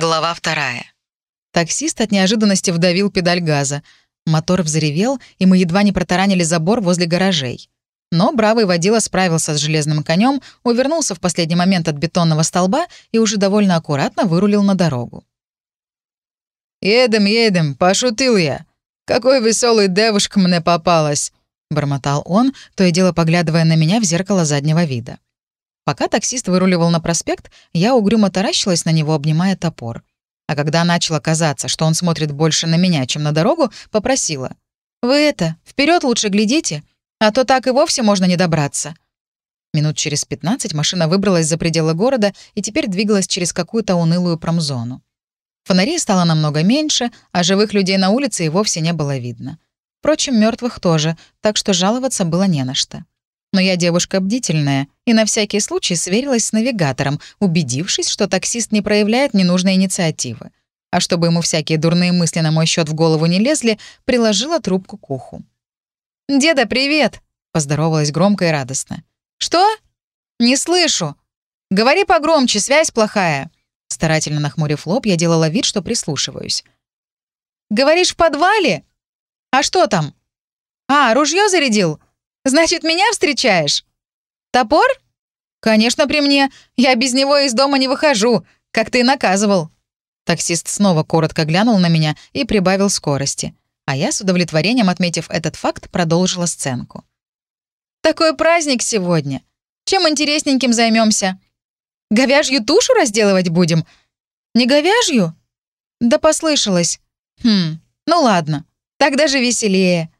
Глава вторая. Таксист от неожиданности вдавил педаль газа. Мотор взревел, и мы едва не протаранили забор возле гаражей. Но бравый водила справился с железным конем, увернулся в последний момент от бетонного столба и уже довольно аккуратно вырулил на дорогу. «Едем, едем, пошутил я. Какой веселый девушка мне попалась!» — бормотал он, то и дело поглядывая на меня в зеркало заднего вида. Пока таксист выруливал на проспект, я угрюмо таращилась на него, обнимая топор. А когда начало казаться, что он смотрит больше на меня, чем на дорогу, попросила. «Вы это, вперед лучше глядите, а то так и вовсе можно не добраться». Минут через 15 машина выбралась за пределы города и теперь двигалась через какую-то унылую промзону. Фонарей стало намного меньше, а живых людей на улице и вовсе не было видно. Впрочем, мертвых тоже, так что жаловаться было не на что. Но я девушка бдительная и на всякий случай сверилась с навигатором, убедившись, что таксист не проявляет ненужной инициативы. А чтобы ему всякие дурные мысли на мой счет в голову не лезли, приложила трубку к уху. «Деда, привет!» — поздоровалась громко и радостно. «Что? Не слышу. Говори погромче, связь плохая». Старательно нахмурив лоб, я делала вид, что прислушиваюсь. «Говоришь, в подвале? А что там? А, ружье зарядил? Значит, меня встречаешь? Топор? Конечно, при мне. Я без него из дома не выхожу, как ты и наказывал. Таксист снова коротко глянул на меня и прибавил скорости. А я, с удовлетворением отметив этот факт, продолжила сценку. «Такой праздник сегодня. Чем интересненьким займемся? Говяжью тушу разделывать будем? Не говяжью? Да послышалось. Хм, ну ладно, так даже веселее.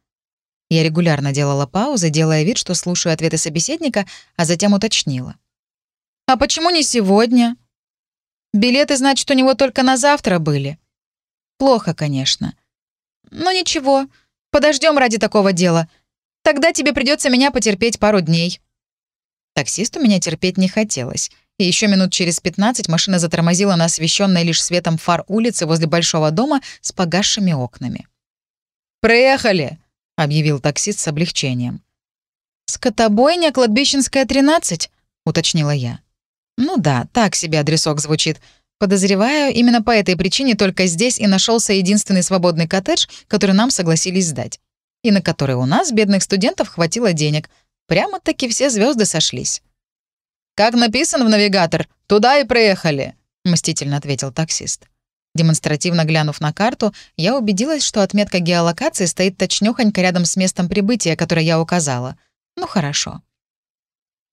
Я регулярно делала паузы, делая вид, что слушаю ответы собеседника, а затем уточнила. «А почему не сегодня?» «Билеты, значит, у него только на завтра были». «Плохо, конечно». «Ну ничего, подождем ради такого дела. Тогда тебе придется меня потерпеть пару дней». Таксисту меня терпеть не хотелось. И еще минут через 15 машина затормозила на освещенной лишь светом фар улицы возле большого дома с погасшими окнами. «Приехали!» Объявил таксист с облегчением. «Скотобойня, кладбищенская, 13?» — уточнила я. «Ну да, так себе адресок звучит. Подозреваю, именно по этой причине только здесь и нашелся единственный свободный коттедж, который нам согласились сдать. И на который у нас, бедных студентов, хватило денег. Прямо-таки все звезды сошлись». «Как написано в навигатор, туда и приехали», — мстительно ответил таксист. Демонстративно глянув на карту, я убедилась, что отметка геолокации стоит точнёхонько рядом с местом прибытия, которое я указала. Ну хорошо.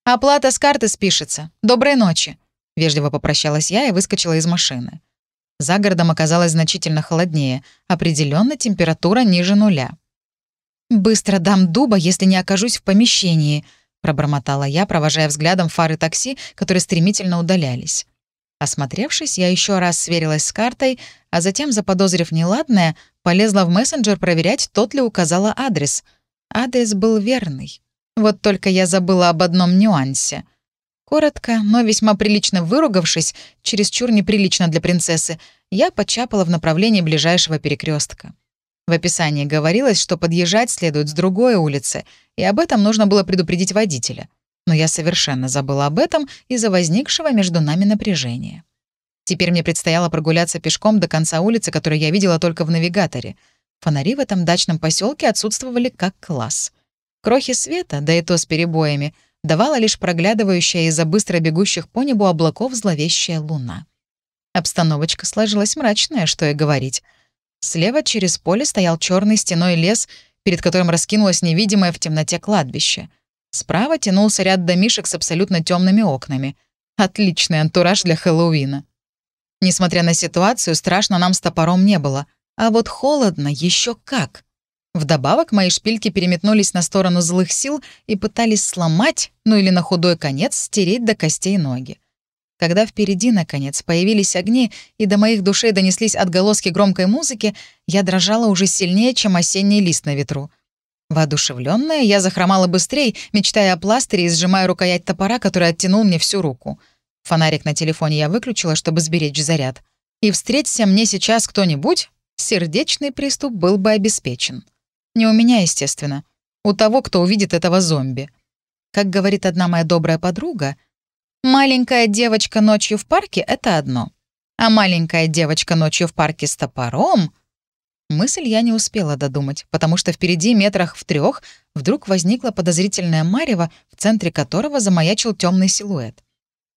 «Оплата с карты спишется. Доброй ночи», — вежливо попрощалась я и выскочила из машины. За городом оказалось значительно холоднее, определенно температура ниже нуля. «Быстро дам дуба, если не окажусь в помещении», — пробормотала я, провожая взглядом фары такси, которые стремительно удалялись. Осмотревшись, я еще раз сверилась с картой, а затем, заподозрив неладное, полезла в мессенджер проверять, тот ли указала адрес. Адрес был верный. Вот только я забыла об одном нюансе. Коротко, но весьма прилично выругавшись, чересчур неприлично для принцессы, я почапала в направлении ближайшего перекрестка. В описании говорилось, что подъезжать следует с другой улицы, и об этом нужно было предупредить водителя но я совершенно забыла об этом из-за возникшего между нами напряжения. Теперь мне предстояло прогуляться пешком до конца улицы, которую я видела только в навигаторе. Фонари в этом дачном поселке отсутствовали как класс. Крохи света, да и то с перебоями, давала лишь проглядывающая из-за быстро бегущих по небу облаков зловещая луна. Обстановочка сложилась мрачная, что и говорить. Слева через поле стоял черный стеной лес, перед которым раскинулось невидимое в темноте кладбище. Справа тянулся ряд домишек с абсолютно темными окнами. Отличный антураж для Хэллоуина. Несмотря на ситуацию, страшно нам с топором не было. А вот холодно еще как. Вдобавок мои шпильки переметнулись на сторону злых сил и пытались сломать, ну или на худой конец стереть до костей ноги. Когда впереди, наконец, появились огни и до моих душей донеслись отголоски громкой музыки, я дрожала уже сильнее, чем осенний лист на ветру. Воодушевленная, я захромала быстрее, мечтая о пластыре и сжимая рукоять топора, который оттянул мне всю руку. Фонарик на телефоне я выключила, чтобы сберечь заряд. И встреться мне сейчас кто-нибудь, сердечный приступ был бы обеспечен. Не у меня, естественно. У того, кто увидит этого зомби. Как говорит одна моя добрая подруга, «Маленькая девочка ночью в парке — это одно. А маленькая девочка ночью в парке с топором... Мысль я не успела додумать, потому что впереди метрах в трех вдруг возникла подозрительная марево, в центре которого замаячил темный силуэт.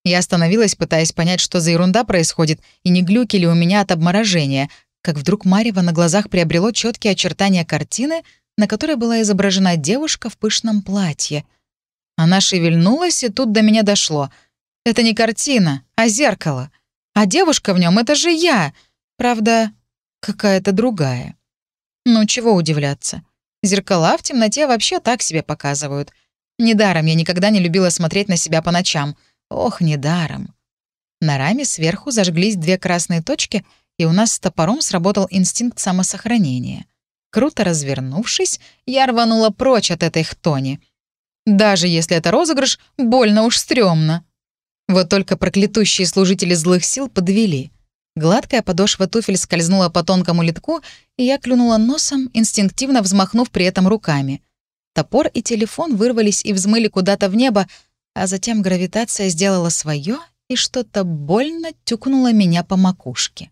Я остановилась, пытаясь понять, что за ерунда происходит, и не глюки ли у меня от обморожения, как вдруг марево на глазах приобрело четкие очертания картины, на которой была изображена девушка в пышном платье. Она шевельнулась, и тут до меня дошло. Это не картина, а зеркало. А девушка в нем это же я. Правда, какая-то другая. Ну, чего удивляться. Зеркала в темноте вообще так себе показывают. Недаром я никогда не любила смотреть на себя по ночам. Ох, недаром. На раме сверху зажглись две красные точки, и у нас с топором сработал инстинкт самосохранения. Круто развернувшись, я рванула прочь от этой хтони. Даже если это розыгрыш, больно уж стрёмно. Вот только проклятущие служители злых сил подвели. Гладкая подошва туфель скользнула по тонкому литку, и я клюнула носом, инстинктивно взмахнув при этом руками. Топор и телефон вырвались и взмыли куда-то в небо, а затем гравитация сделала свое, и что-то больно тюкнуло меня по макушке.